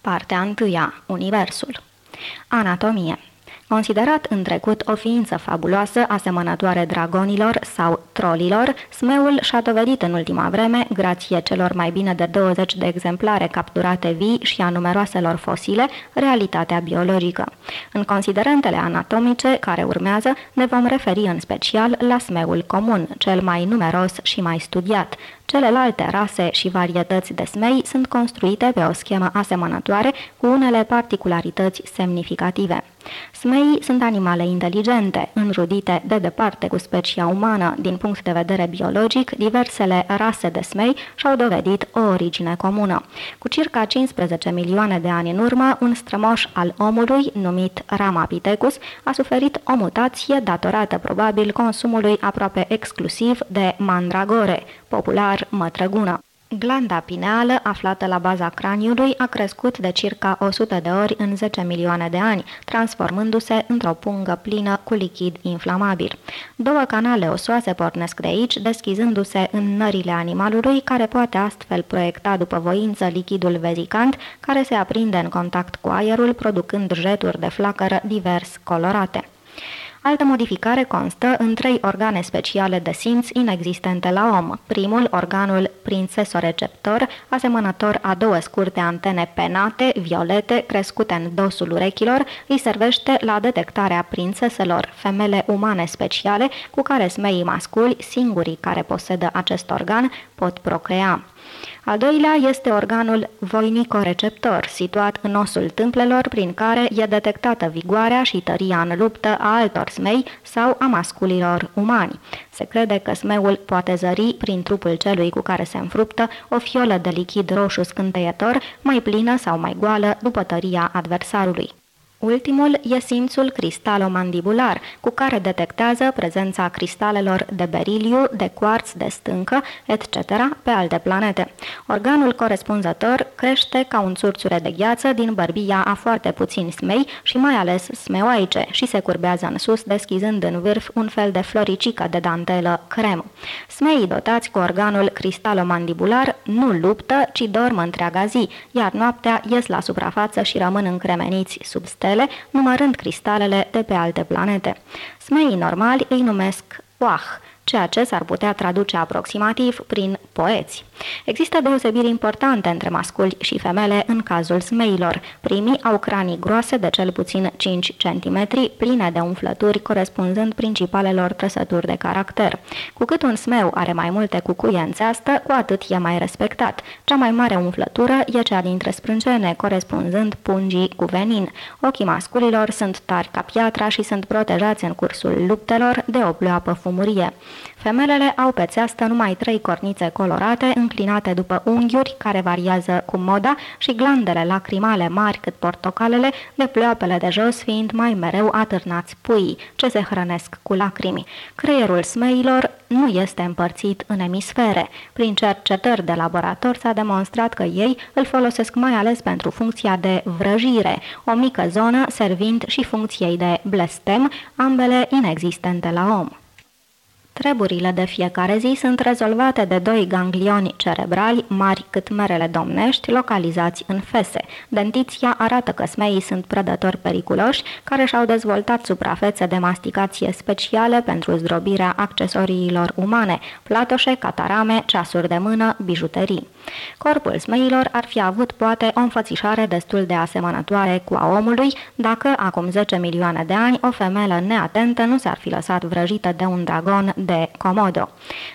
Partea 1. Universul Anatomie Considerat în trecut o ființă fabuloasă, asemănătoare dragonilor sau trolilor, smeul și-a dovedit în ultima vreme, grație celor mai bine de 20 de exemplare capturate vii și a numeroaselor fosile, realitatea biologică. În considerentele anatomice care urmează, ne vom referi în special la smeul comun, cel mai numeros și mai studiat, Celelalte rase și varietăți de smei sunt construite pe o schemă asemănătoare cu unele particularități semnificative. Smeii sunt animale inteligente, înrudite de departe cu specia umană. Din punct de vedere biologic, diversele rase de smei și-au dovedit o origine comună. Cu circa 15 milioane de ani în urmă, un strămoș al omului, numit Ramapithecus, a suferit o mutație datorată probabil consumului aproape exclusiv de mandragore, popular mătrăgună. Glanda pineală, aflată la baza craniului, a crescut de circa 100 de ori în 10 milioane de ani, transformându-se într-o pungă plină cu lichid inflamabil. Două canale osoase pornesc de aici, deschizându-se în nările animalului, care poate astfel proiecta după voință lichidul vezicant, care se aprinde în contact cu aerul, producând jeturi de flacără divers colorate. Altă modificare constă în trei organe speciale de simț inexistente la om. Primul, organul princesoreceptor, asemănător a două scurte antene penate, violete, crescute în dosul urechilor, îi servește la detectarea prințeselor, femele umane speciale cu care smeii masculi, singurii care posedă acest organ, pot procrea. Al doilea este organul voinicoreceptor, situat în osul tâmplelor, prin care e detectată vigoarea și tăria în luptă a altor smei sau a masculilor umani. Se crede că smeul poate zări prin trupul celui cu care se înfruptă o fiolă de lichid roșu scânteietor, mai plină sau mai goală după tăria adversarului. Ultimul e simțul cristalomandibular, cu care detectează prezența cristalelor de beriliu, de cuarț, de stâncă, etc. pe alte planete. Organul corespunzător crește ca un țurțure de gheață din bărbia a foarte puțini smei și mai ales smeoaice și se curbează în sus, deschizând în vârf un fel de floricică de dantelă crem. Smeii dotați cu organul cristalomandibular nu luptă, ci dorm întreaga zi, iar noaptea ies la suprafață și rămân încremeniți sub stele stele, numărând cristalele de pe alte planete. Smeii normali îi numesc Oah, ceea ce s-ar putea traduce aproximativ prin poeți. Există deosebiri importante între masculi și femele în cazul smeilor. Primii au cranii groase de cel puțin 5 cm, pline de umflături, corespunzând principalelor trăsături de caracter. Cu cât un smeu are mai multe cucuie în țeastă, cu atât e mai respectat. Cea mai mare umflătură e cea dintre sprâncene, corespunzând pungii cu venin. Ochii masculilor sunt tari ca piatra și sunt protejați în cursul luptelor de o pleoapă fumurie. Femelele au pe țeastă numai trei cornițe colorate, înclinate după unghiuri, care variază cu moda, și glandele lacrimale mari cât portocalele, de pleoapele de jos fiind mai mereu atârnați puii, ce se hrănesc cu lacrimi. Creierul smeilor nu este împărțit în emisfere. Prin cercetări de laborator s-a demonstrat că ei îl folosesc mai ales pentru funcția de vrăjire, o mică zonă servind și funcției de blestem, ambele inexistente la om. Treburile de fiecare zi sunt rezolvate de doi ganglioni cerebrali mari cât merele domnești, localizați în fese. Dentiția arată că smeii sunt prădători periculoși care și-au dezvoltat suprafețe de masticație speciale pentru zdrobirea accesoriilor umane, platoșe, catarame, ceasuri de mână, bijuterii. Corpul smeilor ar fi avut poate o înfățișare destul de asemănătoare cu a omului dacă acum 10 milioane de ani o femelă neatentă nu s-ar fi lăsat vrăjită de un dragon de Komodo.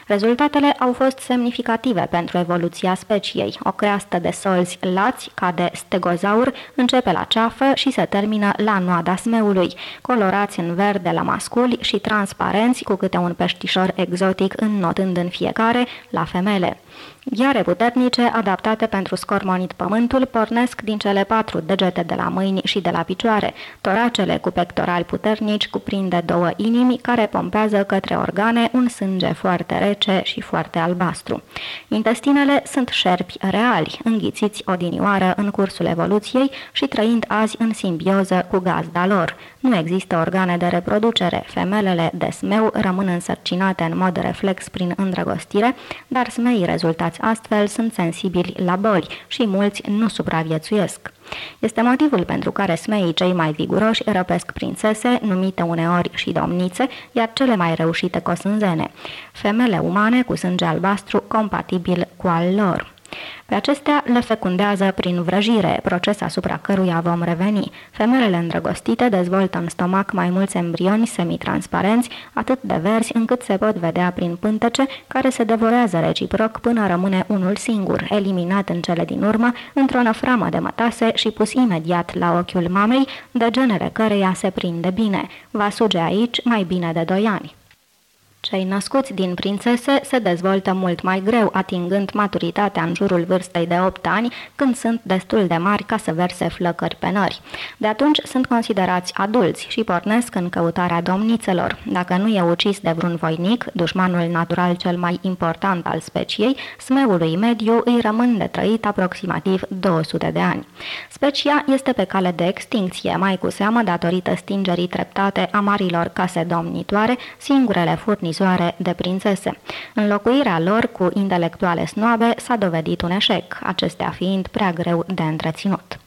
Rezultatele au fost semnificative pentru evoluția speciei. O creastă de solzi lați, ca de stegozaur, începe la ceafă și se termină la noada smeului, colorați în verde la masculi și transparenți cu câte un peștișor exotic înnotând în fiecare la femele. Ghiare puternice, adaptate pentru scormonit pământul, pornesc din cele patru degete de la mâini și de la picioare. Toracele cu pectorali puternici cuprinde două inimi care pompează către organe un sânge foarte rece și foarte albastru. Intestinele sunt șerpi reali, înghițiți odinioară în cursul evoluției și trăind azi în simbioză cu gazda lor. Nu există organe de reproducere. Femelele de smeu rămân însărcinate în mod reflex prin îndrăgostire, dar smeii rezultați astfel sunt sensibili la boli și mulți nu supraviețuiesc. Este motivul pentru care smeii cei mai viguroși răpesc prințese, numite uneori și domnițe, iar cele mai reușite cosânzene, femele umane cu sânge albastru compatibil cu al lor. Pe acestea le fecundează prin vrăjire, proces asupra căruia vom reveni. Femelele îndrăgostite dezvoltă în stomac mai mulți embrioni semitransparenți, atât de verzi încât se pot vedea prin pântece, care se devorează reciproc până rămâne unul singur, eliminat în cele din urmă, într-o năframă de mătase și pus imediat la ochiul mamei, de genele căreia se prinde bine. Va suge aici mai bine de doi ani. Cei născuți din prințese se dezvoltă mult mai greu, atingând maturitatea în jurul vârstei de 8 ani, când sunt destul de mari ca să verse flăcări pe nări. De atunci sunt considerați adulți și pornesc în căutarea domnițelor. Dacă nu e ucis de vreun voinic, dușmanul natural cel mai important al speciei, smeului mediu îi rămân de trăit aproximativ 200 de ani. Specia este pe cale de extinție, mai cu seamă datorită stingerii treptate a marilor case domnitoare, singurele furnizoare scrisoare de prințese. Înlocuirea lor cu intelectuale snoabe s-a dovedit un eșec, acestea fiind prea greu de întreținut.